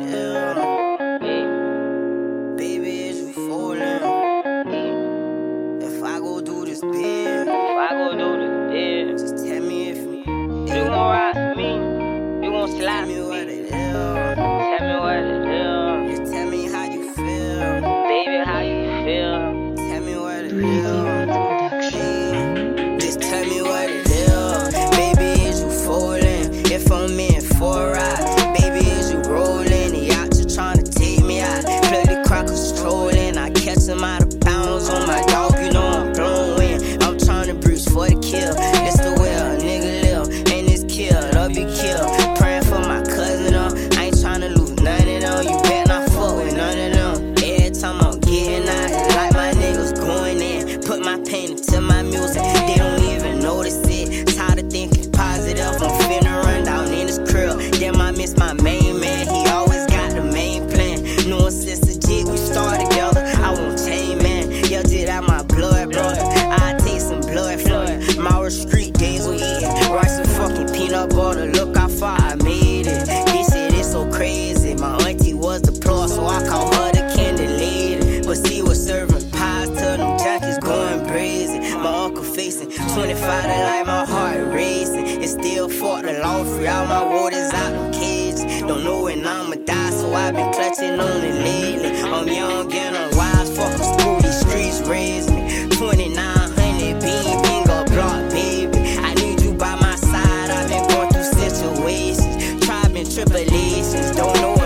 Yeah. our street days we eating rice and fucking peanut butter. Look how far I made it. This shit is so crazy. My auntie was the deployed, so I call her the candy lady. But she was serving pies till them jackets going crazy. My uncle facing 25 to like my heart racing. It still fought the long free. All my waters out them kids. Don't know when I'ma die, so I've been clutching on the Don't know